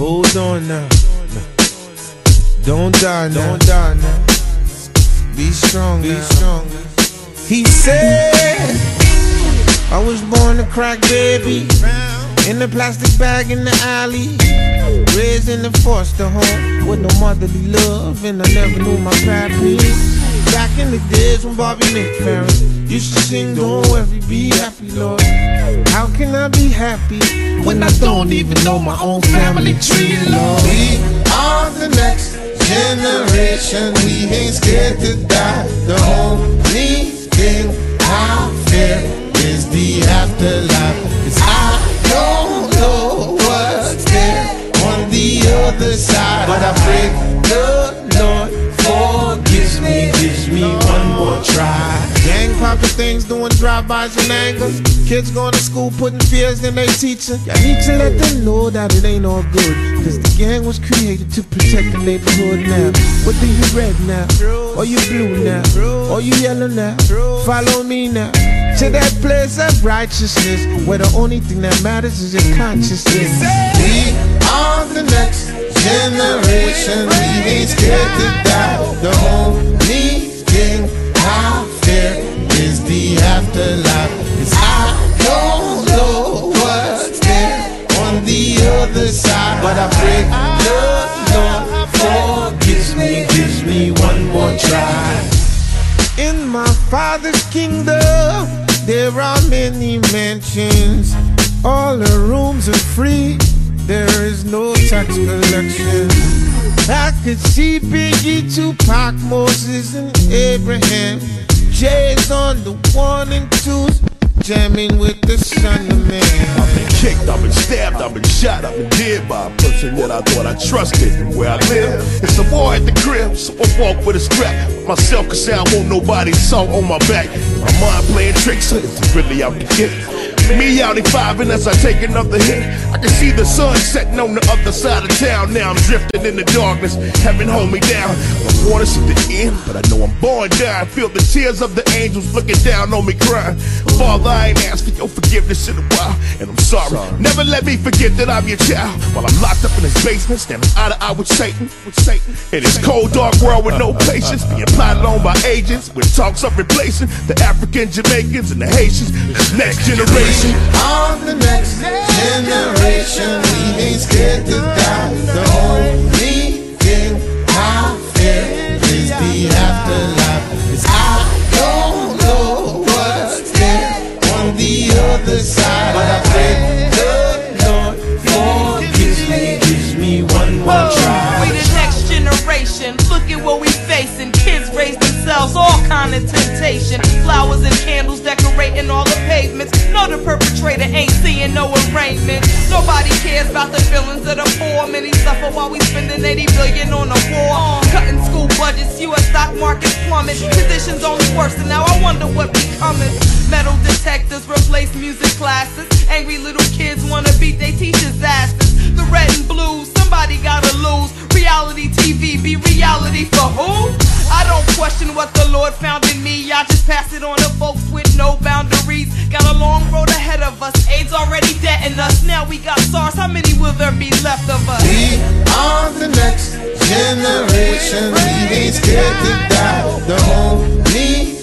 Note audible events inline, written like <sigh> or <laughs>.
Hold on now. Don't die now. Don't die now. Be strong. Be strong. He said, I was born a crack baby. In a plastic bag in the alley. Raised in a foster home with no motherly love. And I never knew my pappy. Back in the days when Bobby McFerrin used to sing, Don't worry, be happy, Lord. How can I be happy when I don't even know my own family tree, Lord? We are the next generation. We ain't scared to die. The only thing I fear is the afterlife. Cause I don't know what's there on the other side. But I things, doing drive-bys in anger. Kids going to school, putting fears in their teacher. I need to let them know that it ain't all good. Cause the gang was created to protect the neighborhood now. Whether you red now, or you blue now, or you yellow now, follow me now. To that place of righteousness, where the only thing that matters is your consciousness. We are the next generation. We ain't scared to die. The only afterlife. Cause I don't know what's there on the other side. But I pray the Lord forgives me, gives me one more try. In my father's kingdom, there are many mansions. All the rooms are free. There is no tax collection. I could see Biggie, Tupac, Moses, and Abraham. Jay's on the one and twos, jamming with the son of man. I've been kicked, I've been stabbed, I've been shot, I've been dead by a person that I thought I trusted. Where I live, it's a war at the crib, so I walk with a strap. Myself, cause I won't want nobody's song on my back. My mind playing tricks, so it's really out to get. Me out at five, and as I take another hit, I can see the sun setting on the other side of town. Now I'm drifting in the darkness, heaven hold me down. I wanna see the end, but I know I'm born down. Feel the tears of the angels looking down on me crying. Father, I ain't asked for your forgiveness in a while, and I'm sorry. Never let me forget that I'm your child. While I'm locked up in this basement, standing eye to eye with Satan, with Satan. In this cold, dark world with no <laughs> patience, being plotted on by agents with talks of replacing the African Jamaicans and the Haitians. This next generation. Are the next generation. No, the perpetrator ain't seeing no arraignment. Nobody cares about the feelings of the poor. Many suffer while we spending 80 billion on a war. Cutting school budgets, U.S. stock markets plummet. Conditions only worsen. Now I wonder what becoming. Metal detectors replace music classes. Angry little kids wanna beat their teachers' asses. The red and blue, somebody gotta lose. Reality TV be reality for who? I don't question what the Lord found in me. be left of us. We are the next generation. We ain't scared to die. The only